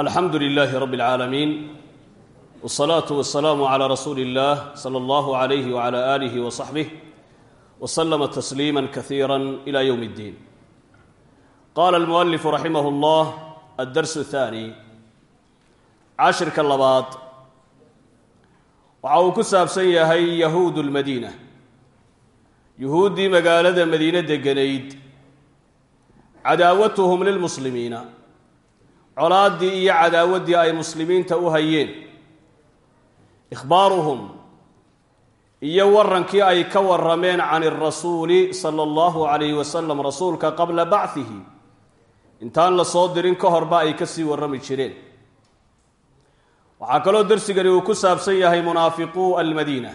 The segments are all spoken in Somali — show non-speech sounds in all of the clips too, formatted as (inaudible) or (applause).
alxamdu lilaahi rabbi اlcaalamiin wاsalaatu wasalaamu calaa rasuuli اllah sala allahu alayhi wala aalihi wasaxbih wslama tasliima kasiira ila ywm اddiin qaala almualifu raximah اllah addarsu haani cashirka labaad waxa uu ku saabsan yahay yahuud lmadiina yuhuuddii magaalada madiine deganayd cadaawatuhum lilmuslimiina colaaddii iyo cadaawaddii ay muslimiinta u hayeen. Ikhbaaruhum iyo warankii ay ka warameen can irasuuli sala allahu calayhi wasalam rasuulka qabla bachihi intaan la soo dirin ka horba ay ka sii warrami jireen. Waxaa kaloo darsigani uu ku saabsan yahay munaafiquu almadiina.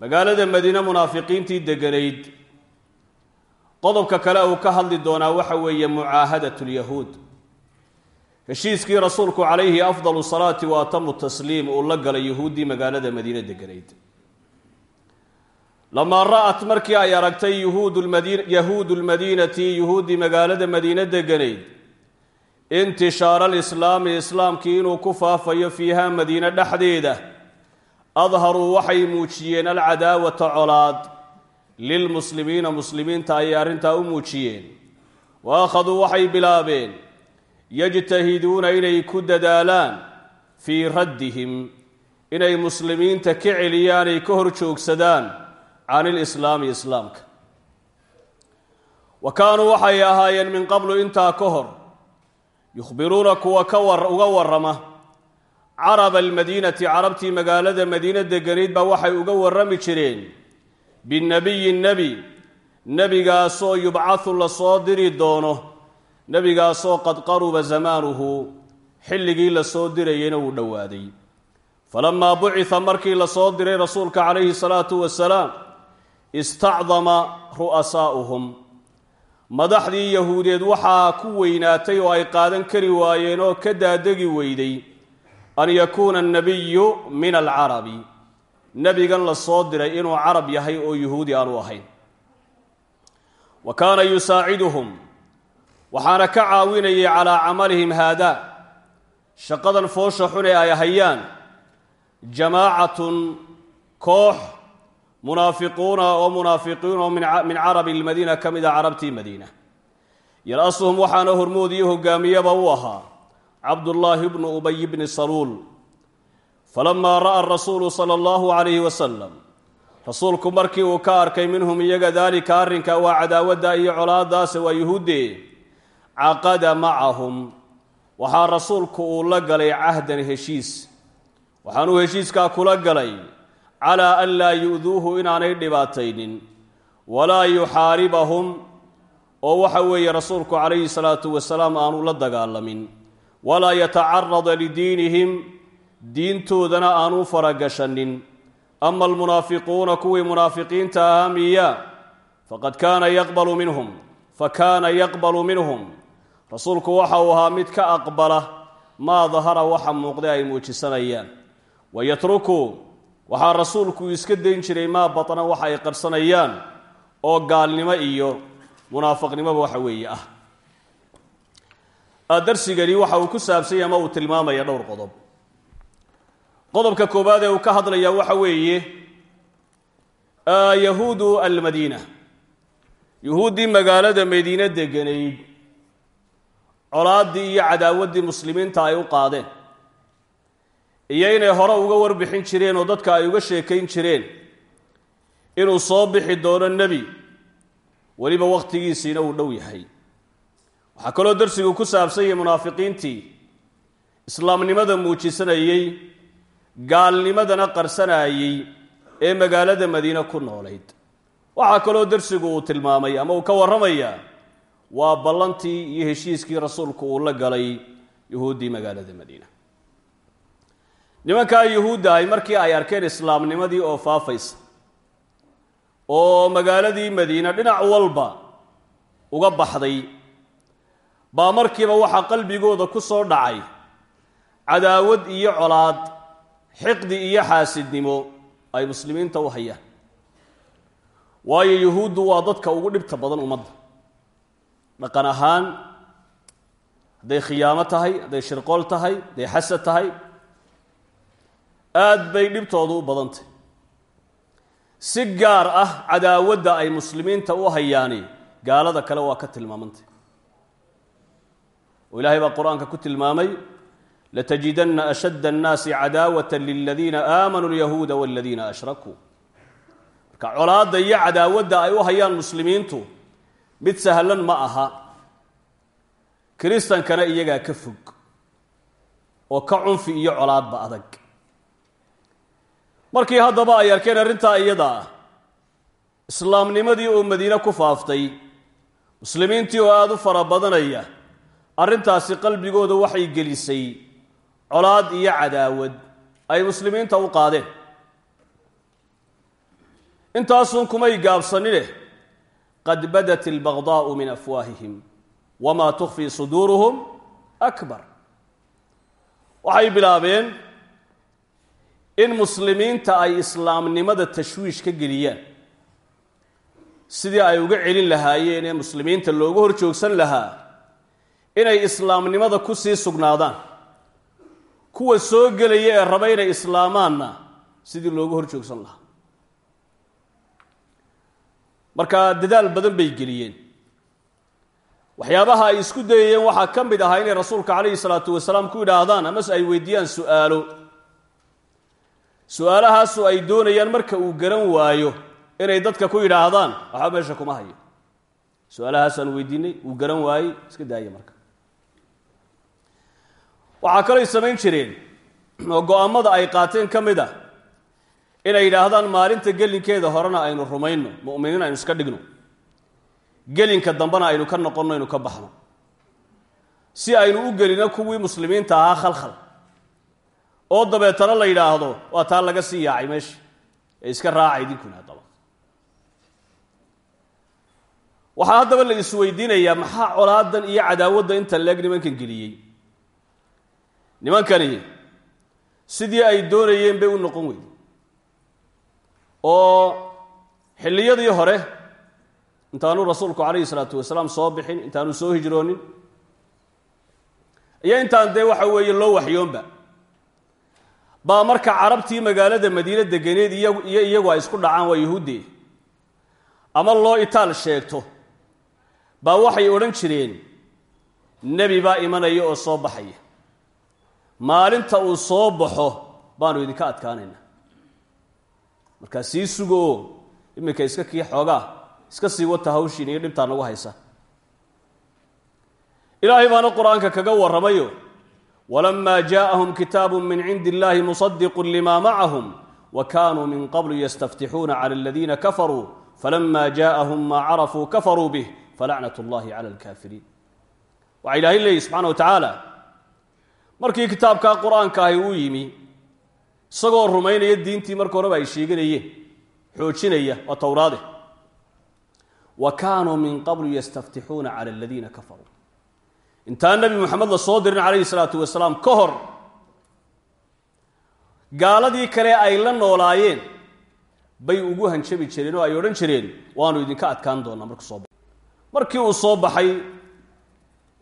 Magaalada madiine munaafiqiintii deganayd. Qodobka kale uu ka hadli doonaa waxa weeye mucaahadat lyahuud heshiiskii rasuulku calayhi afdalu salaati wa atamu tasliim uu la galay yuhuuddii magaalada madiine deganayd lamaa ra'at markii ay aragtay yahuudu lmadiinati yuhuuddii magaalada madiine deganayd intishaara alislaami islaamkii inuu ku faafayo fiiha madiine dhexdeeda adharuu waxay muujiyeen alcadaawata colaad lilmuslimiina muslimiinta ayay arrintaa u muujiyeen. Wa akhaduu waxay bilaabeen yajtahiduuna inay ku dadaalaan fii raddihim inay muslimiinta ka celiyaanay ka hor joogsadaan can ilislaami islaamka. Wa kaanuu waxay ahaayeen min qablu intaa ka hor yukhbiruuna kuwa ka uga warrama caraba almadiinati carabtii magaalada madiine deganayd baa waxay uga warrami jireen binnebiyi nebi nebigaasoo yubcathu la soo diri doono nebigaasoo qad qaruba zamaanuhu xilligii la soo dirayeyna wuu dhowaaday falamaa bucitha markii la soo diray rasuulka calayhi salaatu wasalaam istacdama ru'asaa'uhum. Madaxdii yahuudeed waxaa ku weynaatay oo ay qaadan kari waayeen oo ka daadegi weyday an yakuuna annabiyu min alcarabi. Nebigan la soo diray inuu carab yahay oo yuhuudi aanu ahayn. Wa kaana yusaaciduhum waxaana ka caawinayay calaa camalihim haadaa shaqadan foosha xun ee ay hayaan. Jamaacatun koox munaafiquuna oo munaafiqiin oo min carabi lmadiina ka mid a carabtii madiina. Yar-asuhum waxaana hormood iyo hogaamiyaba u ahaa. Cabdullaahi bnu ubay bni saluul. Falamaa ra'a rasuulu sala allahu calayhi wasalam rasuulku markii uu ka arkay minhum iyaga daalika arrinka waa cadaawadda iyo colaadaase waa yuhuuddee caqada macahum. Waxaa rasuulku uu la galay cahdan heshiis. Waxaanuu heshiiskaa kula galay calaa an laa yu'duuhu inaanay dhibaataynin walaa yuxaaribahum. Oo waxa weeye rasuulku calayhi salaatu wasalaam aanu la dagaalamin. Walaa yatacarada lidiinihim diintoodana aanu faragashanin. Ama almunaafiquuna kuwii munaafiqiinta ahaa miya faqad kaana yaqbalu minhum fa kaana yaqbalu minhum rasuulku waxa uu ahaa mid ka aqbala maa dahara waxa muuqday ay muujisanayaan. Wa yatruku waxaa rasuulku iska dayn jiray maa batna waxa ay qarsanayaan oo gaalnimo iyo munaafiqnimoba waxa weeye ah. Darsigani waxa uu ku saabsanya ama uu tilmaamaya dhowr qodob. Qodobka koowaad ee uu ka hadlaya waxa weeye yahuudu almadiina. Yuhuuddii magaalada madiine deganayd colaaddii iyo cadaawaddii muslimiinta ay u qaadeen. Iyo inay hore uga warbixin jireen oo dadka ay uga sheekayn jireen. Inuu soo bixi doono nebi. Weliba wakhtigiisiina uu dhow yahay. Waxaa kaloo darsigu ku saabsan yahay munaafiqiintii. Islaamnimada muujisanayey gaalnimadana qarsanayey ee magaalada madiine ku noolayd. Waxaa kaloo darsigu uu tilmaamay ama uu ka warramayaa waa ballantii iyo heshiiskii rasuulku uu la galay yuhuuddii magaalada madiina. Nimankaa yuhuudda ahy markii ay arkeen islaamnimadii oo faafaysa oo magaaladii madiina dhinac walba uga baxday baa markiiba waxaa qalbigooda ku soo dhacay cadaawad iyo colaad xiqdi iyo xaasidnimo ay muslimiinta u hayaan. Waayo yuhuuddu waa dadka ugu dhibta badan ummadda dhaqan ahaan hadday khiyaamo tahay hadday shirqool tahay hadday xasad tahay aad bay dhibtoodu u badantay. Si gaar ah cadaawadda ay muslimiinta u hayaani gaalada kale waa ka tilmaamantay. Oo ilaahay baa qur'aanka ku tilmaamay latajidanna ashadda annaasi cadaawata liladiina aamanuu alyahuuda waladiina ashrakuu. Marka colaadda iyo cadaawadda ay u hayaan muslimiintu mid sahlan ma aha. Kiristankana iyagaa ka fog. Oo ka cunfi iyo colaadba adag. Markii haddaba ay arkeen arrintaa iyada islaamnimadii oo madiine ku faaftay muslimiintii oo aada u fara badanaya arrintaasi qalbigooda waxay gelisay colaad iyo cadaawad ay muslimiinta u qaadeen. Intaasun kumay gaabsanine qad badat albagdaa'u min afwaahihim wamaa tukfii suduuruhum akbar waxay bilaabeen in muslimiinta ay islaamnimada tashwiish ka geliyaan sidii ay uga celin lahaayeen ee muslimiinta loogu hor joogsan lahaa inay islaamnimada ku sii sugnaadaan kuwa soo gelaya ee raba inay islaamaanna sidii loogu hor joogsan lahaa marka dadaal badan bay geliyeen. Waxyaabaha ay isku dayayeen waxaa ka mid ahaa inay rasuulka calayhi salaatu wasalaam ku yidhaahdaan amase ay weydiiyaan su'aalo. Su'aalahaasu ay doonayaan marka uu garan waayo inay dadka ku yidhaahdaan waxba meesha kuma hayo. Su'aalahaasaan weydiinay uu garan waayey iska daaya marka. Waxaa kalooy samayn jireen oo go'aamada ay qaateen ka mid ah inay yidhaahdaan maalinta gelinkeeda horena aynu rumayno mu'miniin aynu iska dhigno. Gelinka dambena aynu ka noqonno aynu ka baxno. Si aynu u gelino kuwii muslimiinta ahaa khalkhal. Oo dabeetana la yidhaahdo waa taa laga sii yaacay meesha ee iska raaca idinkuna haddaba. Waxaa haddaba la isweydiinayaa maxaa colaadan iyo cadaawadda inta leeg nimankan geliyey? Nimankani sidii ay doonayeen bay u noqon weyday oo xilliyadii hore intaanu rasuulku calayhi salaatu wasalaam soo bixin intaanu soo hijroonin iyo intaan dee waxa weeye loo waxyoonba. Baa marka carabtii magaalada madiine deganeed iyo iyagu ay isku dhacaan waa yuhuuddee ama loo itaal sheegto baa waxay odhan jireen nebi baa imanaya oo soo baxaya. Maalinta uu soo baxo baanu idinka adkaanaynaa markaa sii sugo oo iminka iska kii xoogaa iska sii wata hawshiin iyo dhibtaa nagu haysa ilaahay baana qur-aanka kaga warramayo walamaa jaaءahum kitaabu min cindi illahi musadiqu lima macahum wa kanuu min qablu yastaftixuuna clى aladiina kafaruu falama jaaءahum maa carafuu kafaruu bih falacnat اllahi clى اlkafiriin waxaa ilaahay leeyihi subxana wa tacaala markii kitaabkaa qur-aanka ahi uu yimi isagoo rumaynaya diintii marka horeba ay sheeganayeen xoojinaya waa towraade. Wa kaanuu min qablu yastaftixuuna cala aladiina kafaruu. Intaan nebi moxamed la soo dirin calayhi salaatu wasalaam ka hor gaaladii kale ay la noolaayeen bay ugu hanjabi jireen oo ay odhan jireen waanu idinka adkaan doonaa markuu soo markii uu soo baxay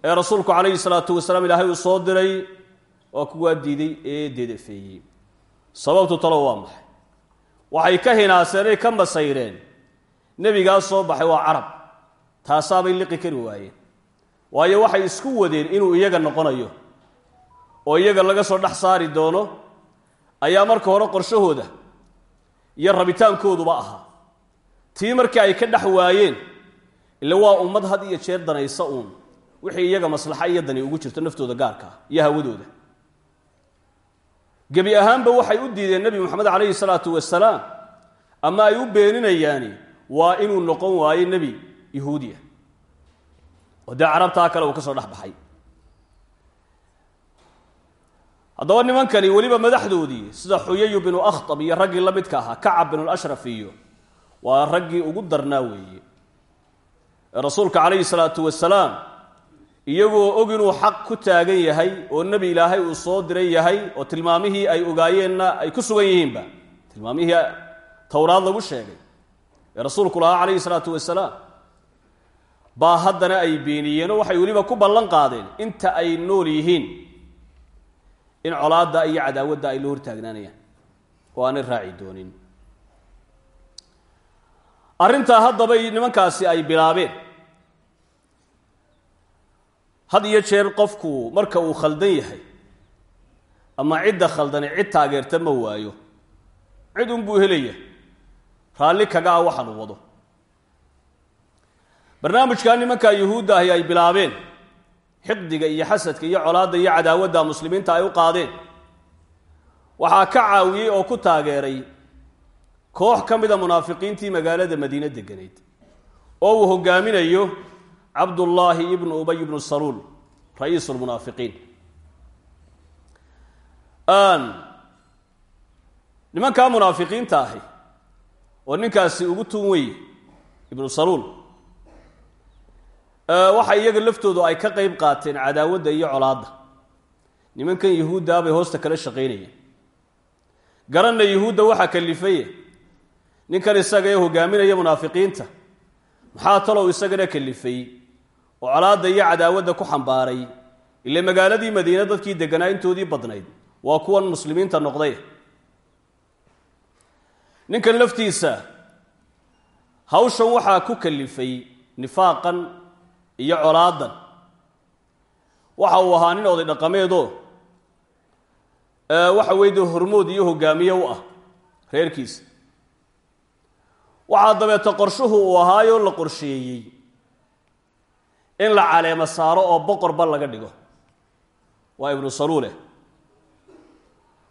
ee rasuulku calayhi salaatu wasalaam ilaahay uu soo diray waa kuwaa diiday ee dedefeeyey sababtu talo waa maxay? Waxay ka hinaaseenay ka masayreen. Nebigaas soo baxay waa carab. Taasaabay liqi kari waayeen. Waayo waxay isku wadeen inuu iyaga noqonayo. Oo iyaga laga soo dhex saari doono ayaa marka hore qorshahooda iyo rabitaankooduba ahaa. Tii markii ay ka dhex waayeen ille waa ummad had iyo jeer danaysa uun. Wixii iyaga maslaxa iyo dani ugu jirto naftooda gaarka ah iyo hawadooda gebi ahaanba waxay u diideen nebi moxamed calayhi salaatu wasalaam ama ay u beeninayaani? Waa inuu noqon waayo nebi yahuudiya oo dee carabtaa kale uu ka soo dhex baxay haddaba nimankani weliba madaxdoodii sida xuyayu binu akhtab iyo raggii la midka ahaa kacab binulashraf iyo waa raggii ugu darnaa weeye. Ee rasuulka calayhi salaatu wasalaam iyagoo og inuu xaq ku taagan yahay oo nebi ilaahay uu soo diray yahay oo tilmaamihii ay ogaayeenna ay ku sugan yihiinba. Tilmaamihii towraad lagu sheegay ee rasuulku lahaa calayhi salaatu wasalaam baa haddana ay beeniyeen oo waxay weliba ku ballan qaadeen inta ay nool yihiin in colaadda iyo cadaawadda ay la hortaagnaanayaan oo aanay raaci doonin. Arrintaa haddaba nimankaasi ay bilaabeen had iyo jeer qofku marka uu khaldan yahay ama cidda khaldani cid taageerta ma waayo cid unbuu helaya raalli kaga ah waxaan wado. Barnaamijkaa nimankaa yuhuudda ahi ay bilaabeen xiqdiga iyo xasadka iyo colaadda iyo cadaawadda muslimiinta ay u qaadeen. Waxaa ka caawiyey oo ku taageeray koox ka mida munaafiqiintii magaalada madiine deganeyd oo uu hogaaminayo cabdullaahi ibnu ubay ibnu saluul ra'iisu lmunaafiqiin nimankaa munaafiqiinta ahi oo ninkaasi ugu tun weye ibnu saluul waxa iyaga laftoodu ay ka qeyb qaateen cadaawadda iyo colaadda. Nimankan yuhuuddaa bay hoosta kala shaqaynayeen. Garanna yuhuudda waxaa kalifaye ninkan isaga ee hogaaminaya munaafiqiinta maxaa talow isagana kalifay oo colaadda iyo cadaawadda ku xambaaray ile magaaladii madiine dadkii deganaa intoodii badnayd waa kuwan muslimiinta noqday. Ninkan laftiisa hawshan waxaa ku kalifay nifaaqan iyo colaadan waxa uu ahaa nin oday dhaqameedoo waxa weyde hormood iyo hogaamiye u ah reerkiisa. Waxaa dabeeto qorshuhu uu ahaayoo la qorsheeyey in la caleemo saaro oo boqorba laga dhigo. Waa ibnu saluuleh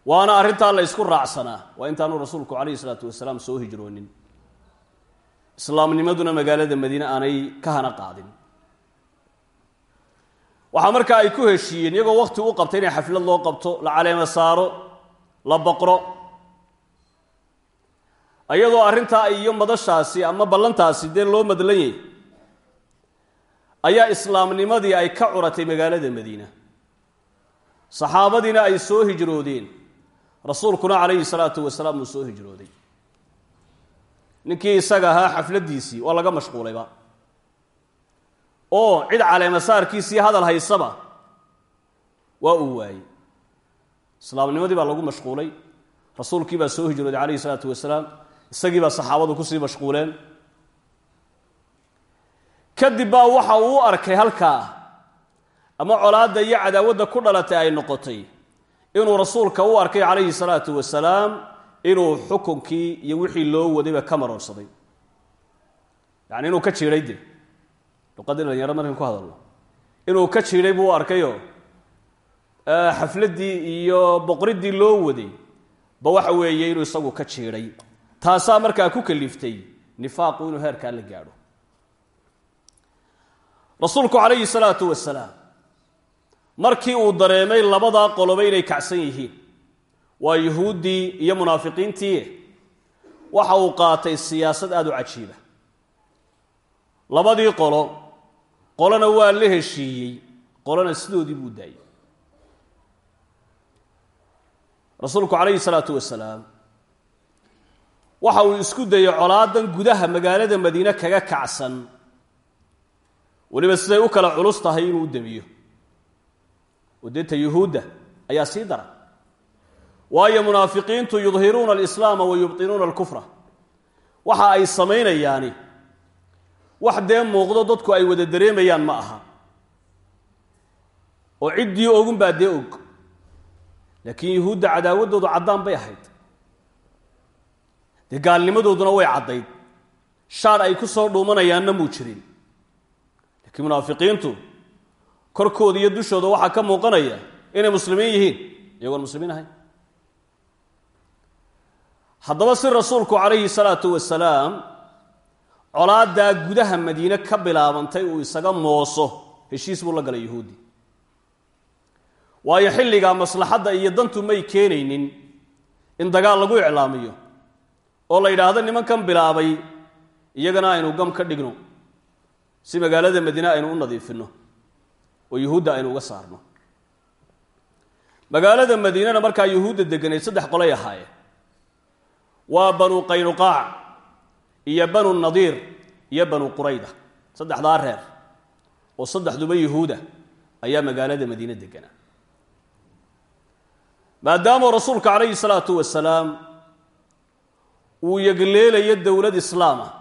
waana arrintaa la ysku raacsanaa. Waa intaanu rasuulku calayhi isalaatu wasalaam soo hijroonin. Islaamnimaduna magaalada madiine aanay ka hana qaadin. Waxaa markaa ay ku heshiiyeen iyagoo wakti u qabta inay xaflad loo qabto la caleemo saaro la boqro iyadoo arrintaa iyo madashaasi ama ballantaasi dee loo madlan yahy ayaa islaamnimadii ay ka curatay magaalada madiina. Saxaabadiina ay soo hijroodeen. Rasuulkuna calayhi salaatu wasalaam uu soo hijrooday. Ninkii isaga ahaa xafladdiisii waa laga mashquulayba oo cid caleemasaarkiisii hadal haysaba waa uu waayey. Islaamnimadii baa lagu mashquulay. Rasuulkii baa soo hijrooday calayhi salaatu wasalaam. Isagii baa saxaabadu ku sii mashquuleen kadib baa waxa uu arkay halkaa. Ama colaadda iyo cadaawadda ku dhalatay ay noqotay. Inuu rasuulka u arkay calayhi salaatu wasalaam inuu xukunkii iyo wixii loo wadayba ka maroorsaday yacni inuu ka jiiday de luqaddii dhalinyarad markan ku hadalno. Inuu ka jiiday buu u arkayoo xafladdii iyo boqriddii loo waday ba waxa weeye inuu isagu ka jiiday taasaa markaa ku kaliftay nifaaqu inuu heerkaa la gaadho rasuulku calayhi salaatu wasalaam markii uu dareemay labadaa qoloba inay kacsan yihiin waa yuhuuddii iyo munaafiqiintii waxa uu qaatay siyaasad aada u cajiiba. Labadii qolo qolona waa la heshiiyey qolona sidoodii buu daayey. Rasuulku calayhi salaatu wasalaam waxa uu isku dayey colaadan gudaha magaalada madiine kaga kacsan weliba siday u kala culus tahay inuu u demiyo oo deeta yuhuudda ayaa sii dara. Waayo munaafiqiintu yudhiruuna alislaama wa yubtinuuna alkufra. Waxa ay samaynayaani wax dee muuqdo dadku ay wada dareemayaan ma aha. Oo ciddii ogun baa dee og. Laakiin yuhuudda cadaawaddoodu caddaan bay ahayd. Dee gaalnimadooduna way caddayd. Shaar ay ku soo dhuumanayaanna muu jirin laakiin munaafiqiintu korkooda iyo dushooda waxaa ka muuqanaya inay muslimiin yihiin iyagoon muslimiin ahayn. Haddaba si rasuulku calayhi salaatu wasalaam colaadaa gudaha madiine ka bilaabantay uu isaga mooso heshiis buu la galay yuhuudi. Waayo xilligaa maslaxadda iyo dantu may keenaynin in dagaal lagu iclaamiyo oo la yidhaahdo nimankan bilaabay iyagana aynu gam ka dhigno si magaalada madiine aynu u nadiifinno oo yuhuudda aynu uga saarno. Magaalada madiinena markaa yuhuudda degganayd saddex qolay ahaayeen waa banu qaynuqaac iyo banu nadiir iyo banu qurayda saddexdaa reer oo saddexduba yuhuuda ayaa magaalada madiine deganaa maadaamuu rasuulka calayhi salaatu wasalaam uu yegleelayo dowlad islaam ah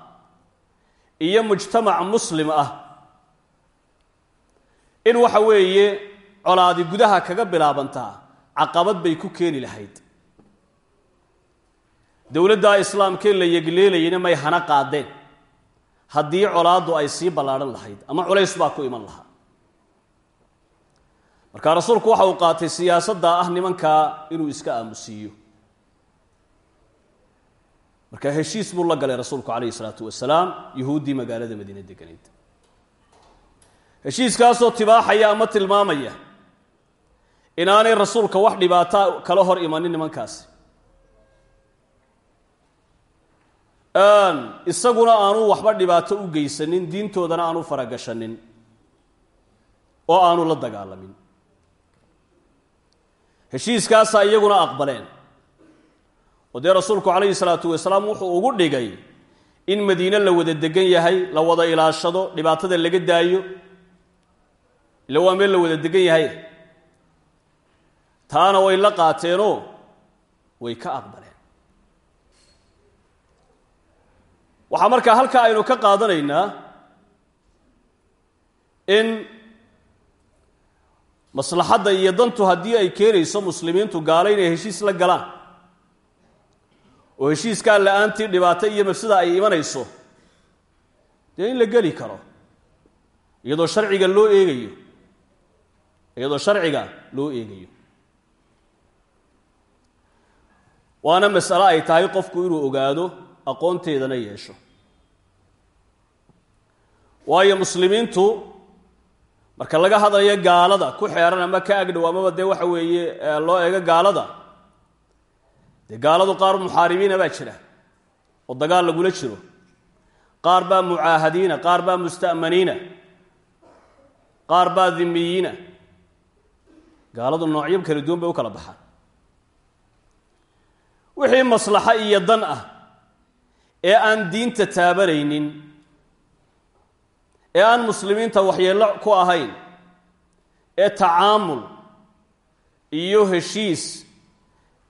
iyo mujtamac muslim ah in waxa weeye colaadi gudaha kaga bilaabantaa caqabad bay ku keeni lahayd. Dowladdaa islaamkee la yegleelayana may hana qaadeen haddii colaaddu ay sii ballaadhan lahayd ama culays baa ku iman lahaa. Marka rasuulku waxa uu qaatay siyaasadda ah nimankaa inuu iska aamusiiyo marka heshiis buu la galay rasuulku calayhi isalaatu wasalaam yuhuuddii magaalada madiine deganayd heshiiskaasoo tibaaxaya ama tilmaamaya inaanay rasuulka wax dhibaata kala hor imanin nimankaasi. Isaguna aanu waxba dhibaato u geysanin diintoodana aanu faragashanin oo aanu la dagaalamin. Heshiiskaasaa iyaguna aqbaleen oo dee rasuulku calayhi salaatu wasalaam wuxuu ugu dhigay in madiine la wada degan yahay la wada ilaashado dhibaatada laga daayo ila waa meel la wada degan yahay. Taana way la qaateenoo way ka aqbaleen. Waxaa markaa halkaa aynu ka qaadanaynaa in maslaxadda iyo dantu haddii ay keenayso muslimiintu gaalo inay heshiis la galaan oo heshiiskaa la'aantii dhibaato iyo mafsida ay imanayso dee in la geli karo iyadoo sharciga loo eegayo iyadoo sharciga loo eegayo. Waana masale ay tahay qofku inuu ogaado aqoonteedana yeesho. Waayo muslimiintu marka laga hadlayo gaalada ku xeeran ama ka agdhow amaba dee waxa weeye loo eego gaalada dee gaaladu qaar muxaaribiina baa jira oo dagaal lagula jiro. Qaar baa mucaahadiina qaar baa musta'maniina qaar baa dhimiyiina gaaladu noocyo kala duwan bay u kala baxaan. Wixii maslaxo iyo dan ah ee aan diinta taabanaynin ee aan muslimiinta waxyeello ku ahayn ee tacaamul iyo heshiis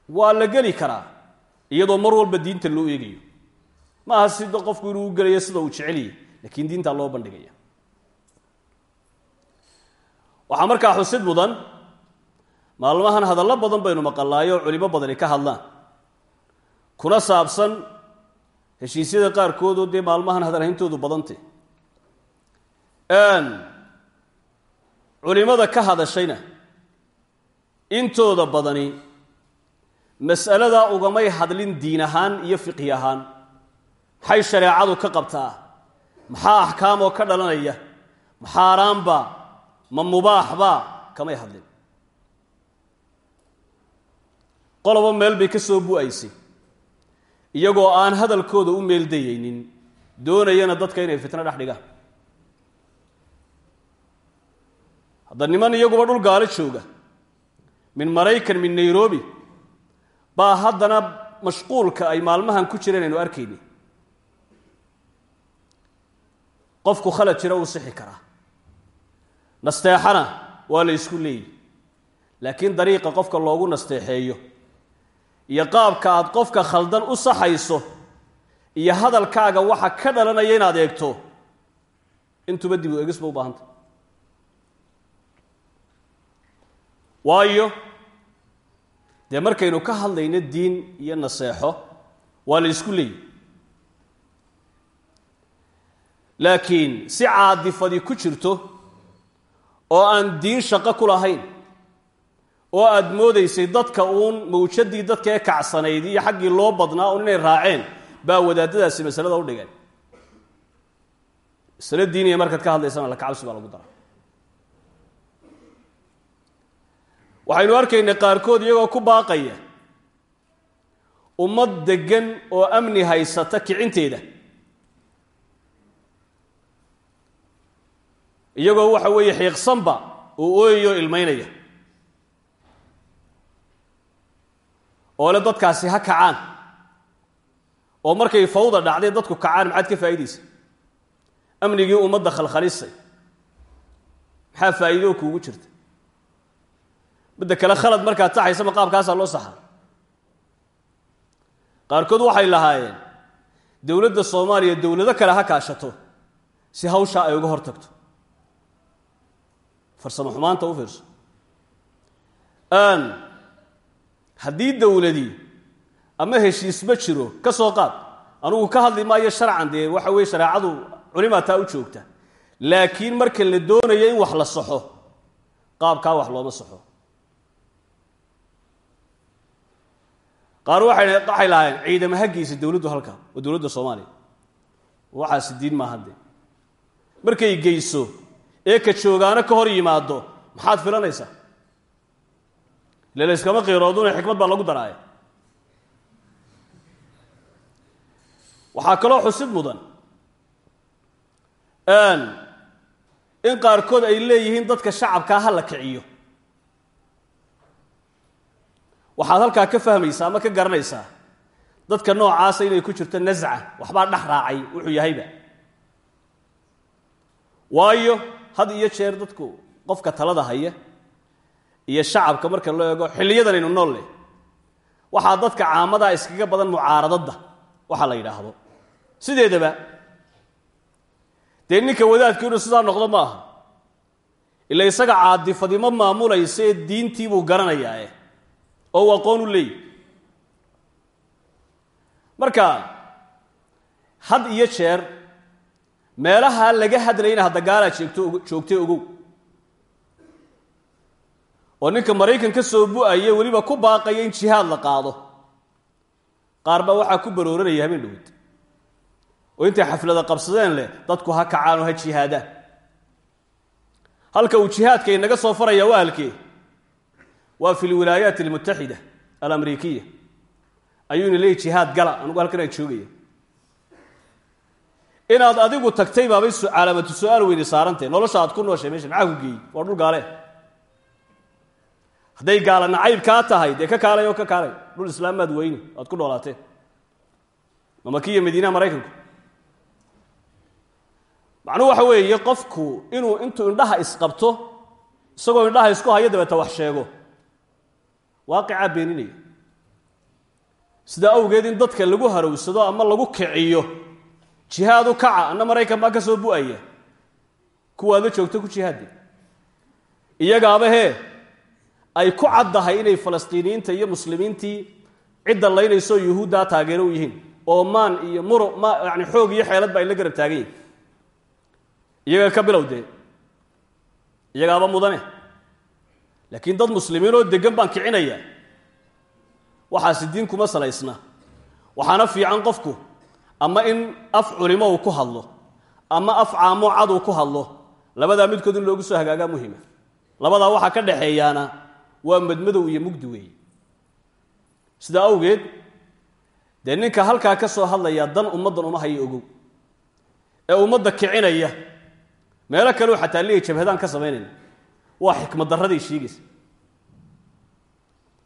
waa la geli karaa iyadoo mar walba diinta loo eegayo. Ma aha sida qofku inuu gelayo sida uu jeceliyay laakiin diintaa loo bandhigaya. Waxaa markaa xusid mudan maalmahan hadallo badan baynu maqalaayo oo culimo badani ka hadlaan. Kuna saabsan heshiisyada qaarkoodoo dee maalmahan hadalhayntoodu badante culimada ka hadashayna intooda badani mas'aladaa ugamay hadlin diin ahaan iyo fiqhi ahaan. Maxay shareecadu ka qabtaa. Maxaa axkaamoo ka dhalanaya? Maxaaraanba ma mubaaxbaa kamay hadlin. Qoloba meel bay ka soo bu-aysay. Iyagoo aan hadalkooda u meeldayaynin doonayana dadka inay fitno dhex dhigaan. Hadda niman iyaguba dhul gaalo jooga min maraykan min nairobi baa haddana mashquulka ay maalmahan ku jireen aynu arkayni. Qofku khalad jira uu sixi karaa. Nasteexana waa la ysku leeyi laakiin dariiqa qofka loogu nasteexeeyo iyo qaabka aad qofka khaldan u saxayso iyo hadalkaaga waxa ka dhalanaya inaad eegto intuba dib u eegis ba u baahanta waayo dee markaynu ka hadlayno diin iyo naseexo waa la ysku leeyi laakiin si caadifadi ku jirto oo aan diin shaqo ku lahayn oo aada moodaysay dadka uun mawjadii dadka ee kacsanayd iyo xaggii loo badnaa uun inay raaceen baa wadaadadaasi masalada u dhigeen masale diiniya markaad ka hadlaysana lakacabsi baa lagu dara waxaynu arkaynay qaarkood iyagoo ku baaqaya ummad deggan oo amni haysata kicinteeda. Iyagoo waxa weeye xiiqsanba oo ooyayo ilmaynaya. Oo le dadkaasi ha kacaan. Oo markay fawda dhacday dadku kacaan maxaad ka faa'iidaysa amnigii ummadda khalkhalisay. Maxaa faa'iidoo kuugu jirta midda kale khalad markaad saxaysa ma qaabkaasaa loo saxa qaarkood waxay lahaayeen dowladda soomaaliya dowlado kale ha kaashato si hawshaa ay uga hor tagto farsamo xumaanta u fiirso. Haddii dowladii ama heshiisma jiro ka soo qaad. Anugu ka hadli maayo sharcan dee waxa weye shareecadu culimaa taa u joogta. Laakiin marka la doonayo in wax la saxo qaabkaa wax looma saxo qaar waxay waxay lahaayeen ciidama haggiisa dowladdu halka waa dowladda soomaaliya waxaasi diin maaha de markay geyso ee ka joogaano ka hor yimaado maxaad filanaysaa? Ile la yskama qiiroodune xikmad baa lagu daraaya waxaa kaloo xusid mudan. In qaarkood ay leeyihiin dadka shacabkaa ha la kiciyo waxaad halkaa ka fahmaysaa ama ka garanaysaa dadka noocaasa inay ku jirto nasca waxbaa dhex raacay wuxuu yahayba. Waayo had iyo jeer dadku qofka talada haya iyo shacabka marka loo eego xilliyadanaynu nool leh waxaa dadka caamadaa iskaga badan mucaaradadda waxa la yidhaahdo. Sideedaba dee ninka wadaadku inuu sidaa noqdo ma aha ila isaga caadifadimo maamulaysa ee diintii buu garanayaa eh oo uu aqoon u leeyahy marka had iyo jeer meelaha laga hadlayna hadda gaalaa jeegto joogtay ogow oo ninka maraykan ka soo bu-aya weliba ku baaqaya in jihaad la qaado. Qaar baa waxaa ku barooranaya habeen dhowed oo intay xaflada qabsadeen leh dadku ha kacaan oo ha jihaadaan. Halka uu jihaadka inaga soo faraya waa waa fi lwilaayaat almutaxida alamrikiya. Ayuuna leeyahy jihaad gala anugu halkan aan joogaya inaad adigu tagtay baabay calaamatu su'aal weyne saarantee nolosha aad ku nooshay meesha maxaa ku geeyey waa dhul gaale. Hadday gaala nacayb kaa tahay dee ka kaalay ka kaalay. Dhul islaamaad weyni aad ku noolaateen mamakiya madiinaha maraykanku. Macnuhu waxa weeye qofku inuu intuu indhaha isqabto isagoo indhaha isku hayo dabeeta wax sheego waaqicaa beeninaya sidaa awgeed in dadka lagu harowsado ama lagu kiciyo jihaadu kaca anna maraykan baa ka soo bu-aya. Kuwaadla joogto ku jihaadde iyagaaba hee ay ku caddahay inay falastiiniyiinta iyo muslimiintii cidda laynayso yuhuuddaa taageero u yihiin. Oo maan iyo muru ma yani xoog iyo xeelad ba ay la garab taagan yihiin iyaga ka bilow dee iyagaaba mudane laakiin dad muslimiin oo degan baan kicinaya. Waxaasi diin kuma salaysna. Waxaana fiican qofku ama in af culimo uu ku hadlo ama af caamo cad uu ku hadlo labadaa midkood in loogu soo hagaagaa muhima. Labadaa waxaa ka dhaxeeyaana waa madmadow iyo mugdi weeye sidaa awgeed dee ninka halkaa ka soo hadlaya dan ummaddan uma hayo ogow. Ee ummadda kicinaya meelo kaleu xataa leeya jabhadaan ka samaynayna waa xikmad darraday sheegaysa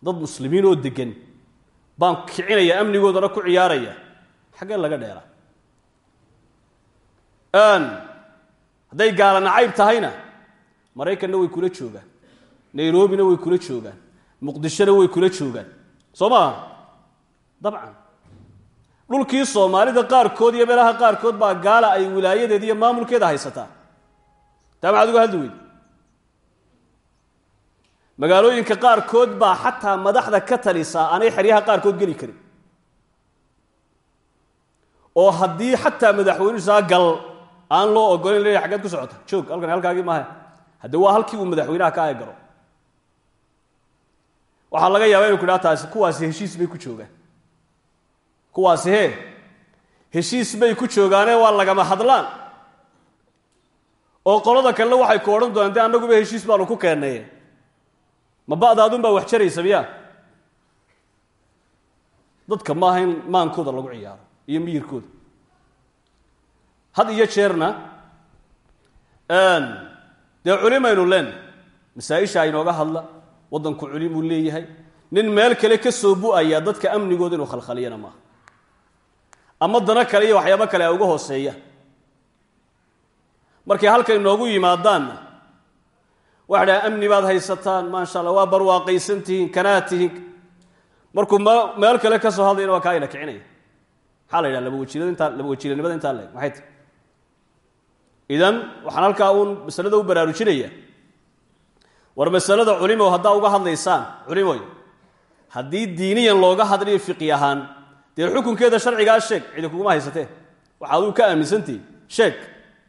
dad muslimiin oo degan baan kicinaya amnigoodana ku ciyaaraya. Xaggee laga dheeraa? Hadday gaala nacayb tahayna maraykanna way kula joogaan. Nairobina way kula joogaan. Muqdishona way kula joogaan. Soo maaha dabcan. Dhulkii soomaalida qaarkood iyo meelaha qaarkood baa gaala ay wilaayadeeda iyo maamulkeeda haysataa. Taa maxaad uga magaalooyinka qaarkood baa xataa madaxda ka talisaa aanay xeryaha qaarkood geli karin. Oo haddii xataa madaxweynusaa gal aan loo ogolayn le xaggeed ku socota. Joog halkan halkaagii maaha. Hadde waa halkii uu madaxweynaha ka agalo waxaa laga yaaba inu ku dhaha taasi kuwaasi heshiis bay ku joogaan. Kuwaasi hee heshiis bay ku joogaanee waa lagama hadlaan. Oo qolada kalena waxay ku odhan doonaan de annaguba heshiis baanu ku keennay ma ba'daadun baa wax jaraysa miya dadka maaha in maankooda lagu ciyaaro iyo miyirkooda had iyo jeerna dee culimaynu leenahy masaa-isha inooga hadla waddanku culimuu leeyahay. Nin meel kale ka soo bu-aya dadka amnigooda inuu khalkhaliyana maaha ama dano kale iyo waxyaabo kale ay uga hooseeyaan markay halka inoogu yimaadaanna waxa dhaha amni baad haysataan maasha allah waa barwaaqaysan tihiin. Kanaad meel kale ka soo hadlayna waa kaa ina kicinaya. Maxaa la yidhaha laba wajiilada intaa laba wajiilanimada intaa leeg maxay tahy idan waxaan halkaa uun masalada u baraarujinaya. War masalada culimow haddaa uga hadlaysaan culimoy haddii diiniyan looga hadlayo fiqi ahaan dee xukunkeeda sharcigaa sheeg cidi kuguma haysatee. Waxa aduu ka aaminsantihi sheeg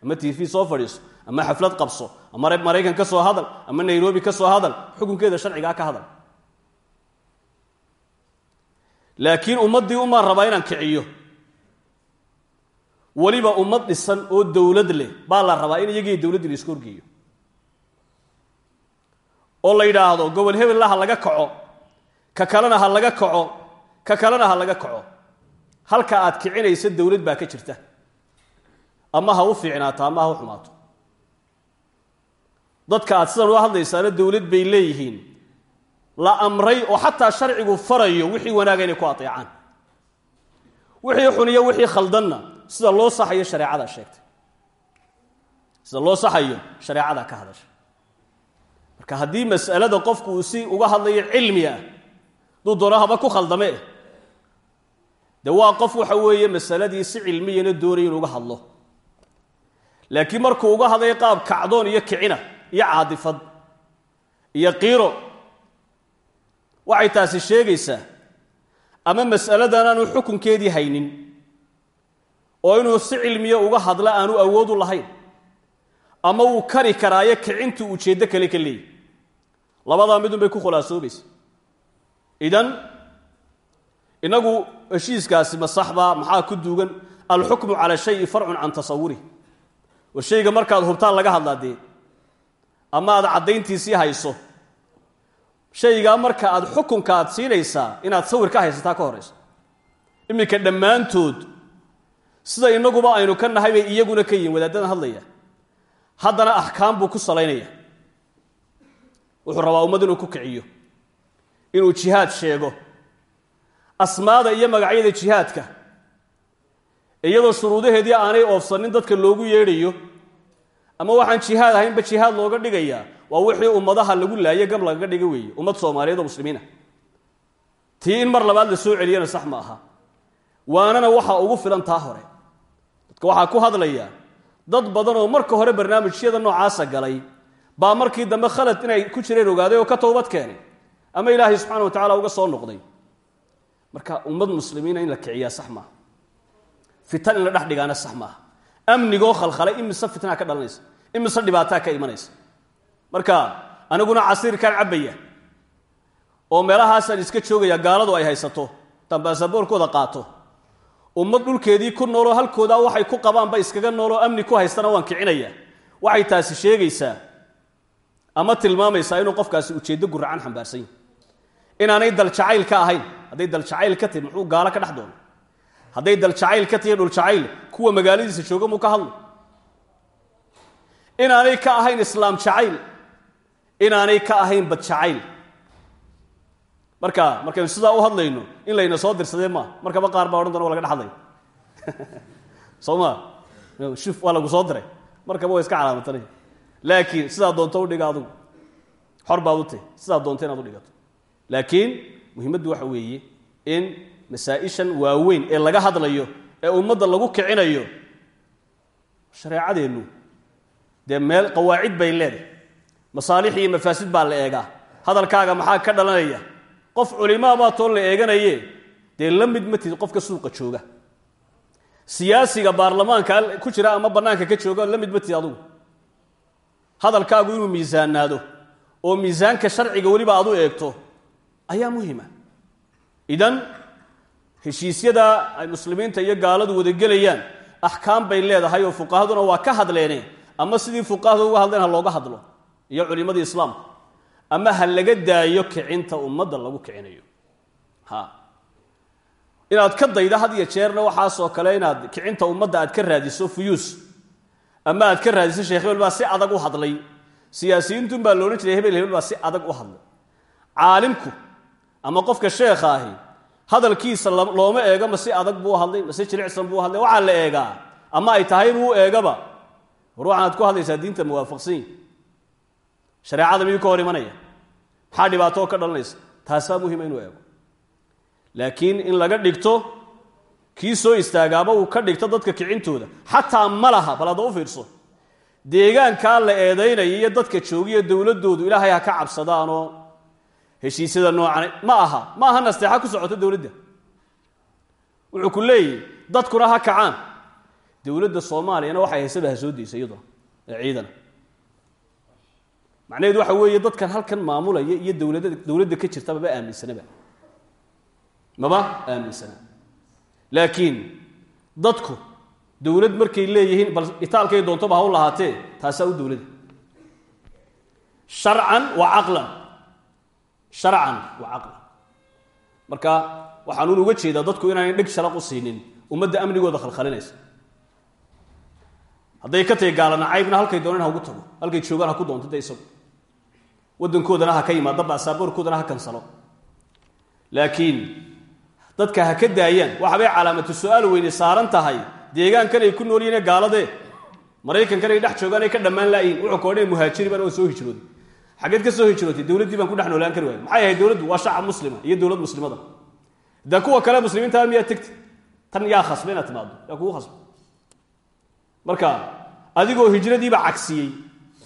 ama t v soo ama xaflad qabso ama maraykan ka soo hadal ama nairobi ka soo hadal xukunkeeda sharcigaa ka hadal. Laakiin ummaddii umaan rabaa inaan kiciyo. Weliba ummad dhisan oo dowlad leh baa la rabaa in iyagii dowladdii la isku horgeeyo oo la yidhaahdo gobol hebella ha laga kaco ka kalena ha laga kaco ka kalena ha laga kaco. Halka aad kicinaysa dowlad baa ka jirta. Ama ha u fiicnaato ama ha u xumaato dadka aad sidan uga hadlaysaana dowlad bay leeyihiin. La amray oo xataa sharcigu farayo wixii wanaaga inay ku ateecaan. Wixii xuniyo wixii khaldanna sida loo saxayo shareecadaa sheegtay. Sida loo saxayo shareecadaa ka hadasha. Marka haddii mas'alada qofku uu si uga hadlayo cilmi ah duu doono haba ku khaldame de waa qof waxa weeye masaladii si cilmiyana doonaya inu uga hadlo. Laakiin markuu uga hadlayo qaab kacdoon iyo kicina iyo caadifad iyo qiiro. Waxay taasi sheegaysaa ama mas'aladan aanu xukunkeedii haynin oo inuu si cilmiya uga hadla aanu awood u lahayn ama uu kari karaayo kicintuu ujeeddo kale ka leeyahy labadaa midun bay ku khulaasoobaysa idan inagu heshiiskaasi ma saxbaa maxaa ku duugan? Alxukmu cala shayi farcun can tasawurih war shayga markaad hubtaan laga hadlaa dee ama aad caddayntiisii hayso. Shaygaa marka aad xukunka aad siinaysaa inaad sawir ka haysataa ka horayso. Iminka dhammaantood sida inaguba aynu ka nahay bay iyaguna ka yihiin wadaaddadan hadlaya. Haddana axkaam buu ku salaynaya. Wuxuu rabaa ummad inuu ku kiciyo inuu jihaad sheego. Asmaada iyo magacyada jihaadka iyadoo shuruudaheedii aanay oofsanin dadka loogu yeedhayo ama waxaan jihaad ahaynba jihaad looga dhigayaa waa wixii ummadaha lagu laaye gab lagaga dhiga weeye. Ummad soomaaliyeed oo muslimiina tii in mar labaad la soo celiyana sax ma aha. Waanana waxa ugu filan taa hore. Dadka waxaa ku hadlaya dad badan oo marka hore barnaamijyada noocaasa galay baa markii dambe khalad inay ku jireen ogaaday oo ka towbad keenay. Ama ilaahay subxana wa tacala uga soo noqday. Marka ummad muslimiina in la kiciyaa sax maaha fitan la dhex dhigaana sax maaha amnigoo khalkhalay imise fitnaa ka dhalanaysa imise dhibaataa ka imanaysa. Marka aniguna casiirkaan cabbaya oo meelahaasaan iska joogaya gaaladu ay haysato tambaasaboorkooda qaato ummad dhulkeedii ku nooloo halkoodaa waxay ku qabaanba iskaga nooloo amni ku haystana waan kicinaya. Waxay taasi sheegaysaa ama tilmaamaysaa inuu qofkaasi ujeeddo guracan xambaarsan yahy inaanay daljacayl ka ahayn hadday daljacayl ka tahi muxuu gaalo ka dhex doono? Hadday ka tahiy dhuljacayl kuwa magaaladiisa jooga muu ka hadlo inaanay ka ahayn islaam jacayl. Inaanay ka ahayn badjacayl marka markaynu sidaa u hadlayno in layna soo dirsadee maa markaba qaar baa odhan doona laga dhex hadlaya (laughs) soo shuf waa lagu soo diray. Markaba waa iska calaamadsanaya laakiin sidaa doonto u dhiga xor baad u tahy sidaa doonto inaad u dhigato. Laakiin muhiimaddu waxa weeye in masaa-ishan waaweyn ee laga hadlayo ee ummadda lagu kicinayo shareecadeennu dee meel qawaacid bay leedahay. Masaalix iyo baa la eegaa. Hadalkaaga maxaa ka dhalanaya? Qof culimaa baa toon la eeganaye dee la mid qofka suuqa jooga. Siyaasiga baarlamaanka ku jira ama bannaanka ka jooga la mid ma adugu. Hadalkaagu inuu miisaanaado oo miisaanka sharciga weliba aad u eegto ayaa muhima. Idan heshiisyada ay muslimiinta iyo gaaladu wadagelayaan axkaam bay leedahay oo fuqahaduna waa ka hadleene ama sidii fuqahadu uga hadleen ha looga hadlo iyo culimadii islaamka. Ama ha laga daayo kicinta ummadda lagu kicinayo. Ha. Inaad ka daydo had iyo jeerna waxaasoo kale inaad kicinta ummadda aad ka raadiso fuyuus. Ama aad ka raadiso sheekh hebel si adag u hadlay. Siyaasiyiintun baa loodhan jiray hebel hebel si adag u hadlay. Caalimku ama qofka sheekha ahi hadalkiisa looma eego ma si adag buu hadlay ma si jilicsan buu hadlay waxaa la eegaa. Ama ay tahay inuu eegaba war waxaanaad ku hadlaysaa diinta muwaafaqsanyi shareecada miyuu ka hor imanaya? Maxaa dhibaato ka dhalanaysa? Taasaa muhima inuu eego. Laakiin in laga dhigto kii soo istaagaaba uu ka dhigto dadka kicintooda xataa ma laha bal hadda u fiirso. Deegaankaa la eedaynaya iyo dadka joogiyo dowladoodu ilaahay ha ka cabsadaanoo heshiisyada noocan ma aha ma aha nasteexa ku socoto dowladda. Wuxuu ku leeyahy dadkuna ha kacaan dowladda soomaaliyana waxay haysaba ha soo deysa iyaduna ee ciidana. Macnaheedu waxa weeye dadkan halkan maamulaya iyo dowladda dowladda ka jirta maba aaminsanaba maba aaminsana. Laakiin dadku dowlad markay leeyihiin bal itaalkay doontoba ha u lahaatee taasaa u dowladda sharcan wa caqlan. Sharcan wa caqlan. Marka waxaanuun uga jeedaa dadku inaanay dheg sharaq u ummadda amnigooda khalkhalinaysa hadday ka tahay gaala nacaybna halkay dooneen ha ugu tago. Halkay joogaan ha ku doonto de isagu. Waddankoodana ha ka yimaado baasaboorkoodana ha kansalo. Laakiin dadka ha ka daayaan waxabay calaamatu su'aal weyne saaran tahay. Deegaankan ay ku nool yihiin ee gaaladee maraykankan ay dhex joogaan ay ka dhammaan laayihin wuxuu ka odhan muhaajiri baan oo soo hijrooday xaggeed soo hijrootay dowladdii baan ku dhex noolaan kari maxay ahayd dowladdu? Waa shacab muslima iyo dowlad muslimada. Da kuwa kale muslimiinta miyaa tan yaa khasba inaad timaado yaa marka adigoo hijradiiba cagsiyey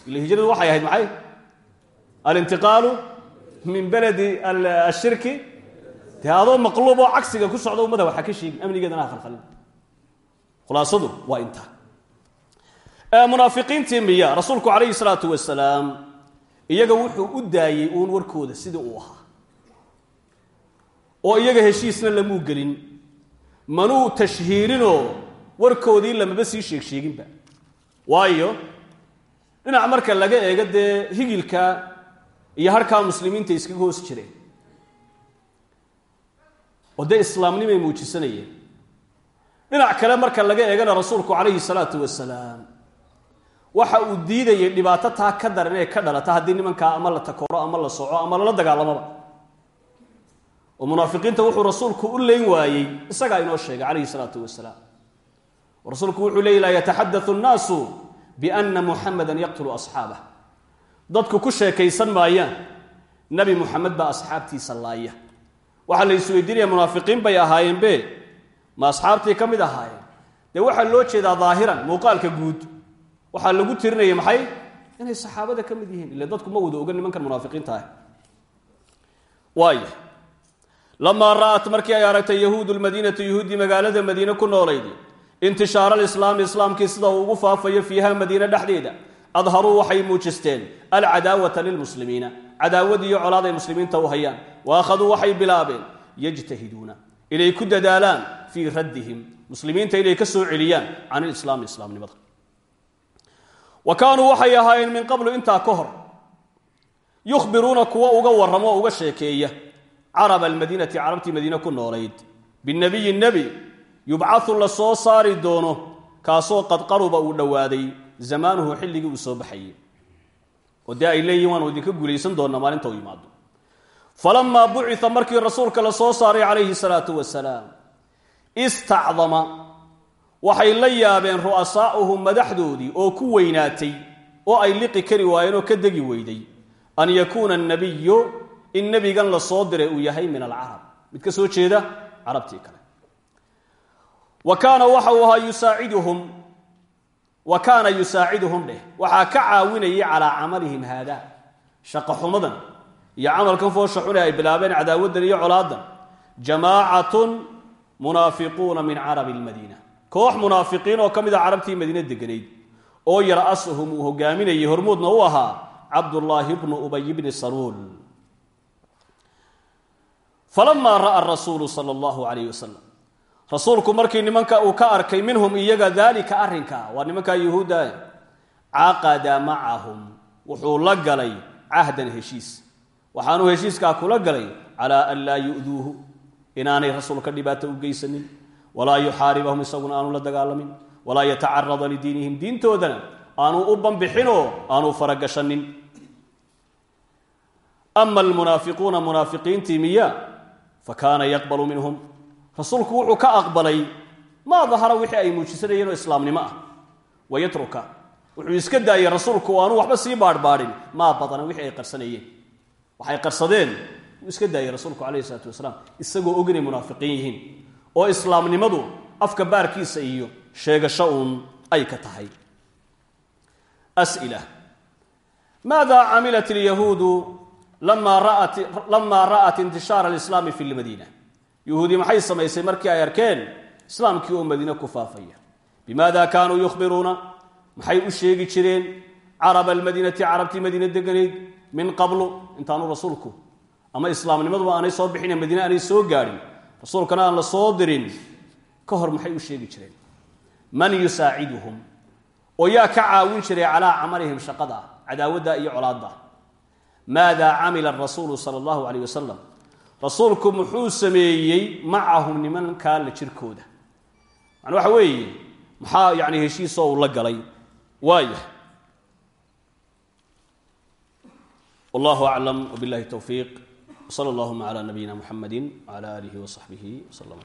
ila hijradu waxay ahayd maxay? Alintiqaalu min beledi ashirki dee adoo maqluub oo ku socda ummada waxaa ka sheegin amnigeedana ha khalkhalin khulaasadu waa intaa munaafiqiintii rasuulku calayhi salaatu wasalaam iyaga wuxuu u daayey uun warkooda sidii uu ahaa. Oo iyaga heshiisna lamuu gelin. Manuu tashhiirinoo warkoodii lamaba sii sheeg sheeginba. Waayo dhinac marka laga eego dee higilka iyo harkaa muslimiinta iskaga hoos jireen oo dee islaamnimay muujisanayeen. Dhinac kale marka laga eegana rasuulku calayhi salaatu wasalaam waxa uu diidayay dhibaato taa ka daran inay ka dhalata haddii nimankaa ama la takoro ama la soco ama lala dagaalamaba. Oo munaafiqiinta wuxuu rasuulku u leyn waayey isagaa inoo sheegay calayhi salaatu wasalaam rasuulku wuxuu leeyi laa yataxadau nnaasu biana muxamadan yaqtulu asxaabah. Dadku ku sheekaysan maayaan nebi muxamed baa asxaabtiisa laaya. Waxaa la isweydiinaya munaafiqiin bay ahaayeenbe ma asxaabtii ka mid ahaayeen? Dee waxaa loo jeedaa daahiran muuqaalka guud. Waxaa lagu tirinaya maxay? Inay saxaabada ka mid yihiin. Ila dadku ma wada oga nimankan munaafiqiinta ah waaya lamaa ra'at markii ay aragtay yahuudu lmadiinati yahuuddii magaalada madiine ku noolaydi intishaar alislaami islaamkii sida uu ugu faafayo fiiha madiine dhexdeeda adharuu waxay muujisteen alcadaawata lilmuslimiina cadaawadii iyo colaad ay muslimiinta u hayaan wa akhaduu waxay bilaabeen yajtahiduuna inay ku dadaalaan fii raddihim muslimiinta inay ka soo celiyaan can ilislaami islaamnimada wa kaanuu waxay ahaayeen min qablu intaa ka hor yukhbiruuna kuwa uga warramo o uga sheekeeya yubcau la soo saari doono kaasoo qad qaruba uu dhowaaday zamaanuhu xilligii uu soo baxayey oo dee ay leeyihiin waanu idinka guulaysan maalinta u yimaado. Falamaa bucita markii rasuulka la soo saaray calayhi salaatu wasalaam istacdama waxay la yaabeen ru'asaa'uhum madaxdoodii oo ku weynaatay oo ay liqi kari waayeen oo ka degi weyday an yakuuna annabiyu in nebigan la soo diray uu yahay min alcarab mid ka soo jeeda carabtii kale wa kaana waxa uu ahaa yusaaciduhum. Wa kaana yusaaciduhum dheh. Waxaa ka caawinayay calaa camalihim haada. Shaqo xumadan iyo camalkan foosha xune ay bilaabeen cadaawaddan iyo colaadan. Jamaacatun munaafiquuna min carabi lmadiina koox munaafiqiin oo ka mid a carabtii madiine deganayd oo yara-asuhum uu hogaaminayay hormuudna u ahaa cabdullaahi bnu ubay bni saluul. Falamaa ra'a rasuulu rasuulku markii nimanka uu ka arkay minhum iyaga daalika arrinka waa nimankaa yuhuudda caqada macahum wuxuu la galay cahdan heshiis. Waxaanuu heshiiskaa kula galay calaa an laa yu'duuhu. Inaanay rasuulka dhibaato u geysanin. Walaa yuxaaribahum isaguna aanu la dagaalamin. Walaa yatacarada lidiinihim diintoodana aanu u banbixinoo aanu faragashanin. Ama almunaafiquuna munaafiqiintii miya fa kaana yaqbalu minhum rasuulku wuxuu ka aqbalay maa dahara wixii ay muujisanayeen oo islaamnimo ah. Wayatruka wuxuu iska daayey rasuulku aanu waxba sii baadhbaadhin. Maa badana wixii ay qarsanayeen. Waxay qarsadeen iska daayey rasuulku calayhi isalaatu wasalaam isagoo og munaafiqiin yihiin oo islaamnimadu afka baarkiisa iyo sheegasho uun ay ka tahay. As'ila. Maada camilat alyahuudu lamaa ra'at intishaara alislaami fi lmadiina yuhuudi maxay samaysay markii ay arkeen? Islaamkii oo madiine ku faafaya. Bimaada kaanuu yukhbiruuna? Maxay u sheegi jireen? Caraba almadiinati carabtii madiine deganayd min qablu intaanu rasuulku. Ama islaamnimaduba aanay soo bixine madiine aanay soo gaadhin. Rasuulkana aan la soo dirin. Ka hor maxay u sheegi jireen? Man yusaaciduhum? Oo yaa ka caawin jiray calaa camalihim shaqada cadaawadda iyo colaadda? Maada camila arasuulu sala allahu calayh wasalam rasuulku muxuu sameeyey macahum nimankaa la jirkooda. Macna waxa weeye maxaa yani heshiisoo uu la galay? Waaya wallahu aclam wbillahi towfiiq wsala allahuma cala nabiyina muxamedi wcala aalihi wasaxbihi wslama